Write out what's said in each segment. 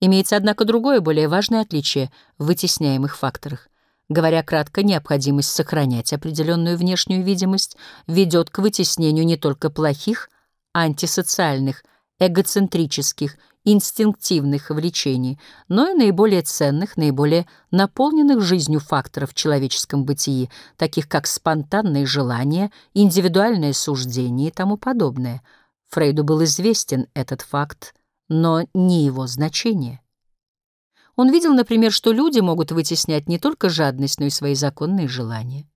Имеется, однако, другое, более важное отличие в вытесняемых факторах. Говоря кратко, необходимость сохранять определенную внешнюю видимость ведет к вытеснению не только плохих, антисоциальных, эгоцентрических, инстинктивных влечений, но и наиболее ценных, наиболее наполненных жизнью факторов в человеческом бытии, таких как спонтанные желания, индивидуальное суждение и тому подобное. Фрейду был известен этот факт, но не его значение. Он видел, например, что люди могут вытеснять не только жадность, но и свои законные желания.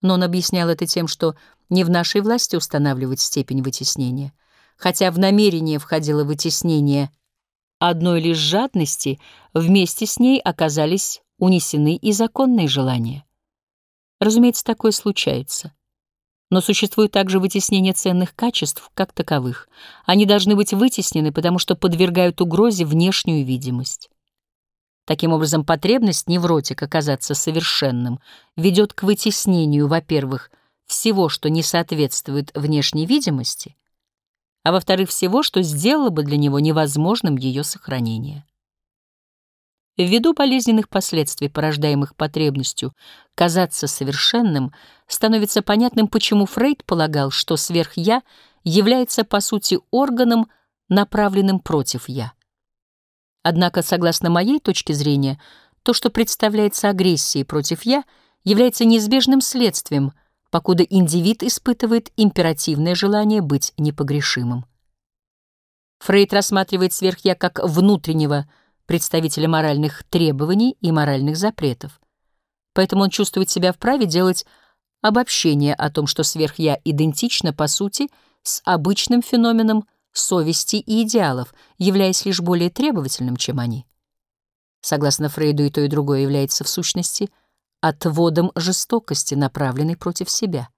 Но он объяснял это тем, что не в нашей власти устанавливать степень вытеснения. Хотя в намерение входило вытеснение одной лишь жадности, вместе с ней оказались унесены и законные желания. Разумеется, такое случается. Но существует также вытеснение ценных качеств как таковых. Они должны быть вытеснены, потому что подвергают угрозе внешнюю видимость. Таким образом, потребность невротика казаться совершенным ведет к вытеснению, во-первых, всего, что не соответствует внешней видимости, а во-вторых, всего, что сделало бы для него невозможным ее сохранение. Ввиду болезненных последствий, порождаемых потребностью казаться совершенным, становится понятным, почему Фрейд полагал, что сверх-я является, по сути, органом, направленным против «я». Однако, согласно моей точке зрения, то, что представляется агрессией против «я», является неизбежным следствием, покуда индивид испытывает императивное желание быть непогрешимым. Фрейд рассматривает сверх-я как внутреннего представителя моральных требований и моральных запретов. Поэтому он чувствует себя вправе делать обобщение о том, что сверх-я идентично, по сути, с обычным феноменом совести и идеалов, являясь лишь более требовательным, чем они. Согласно Фрейду, и то, и другое является в сущности отводом жестокости, направленной против себя.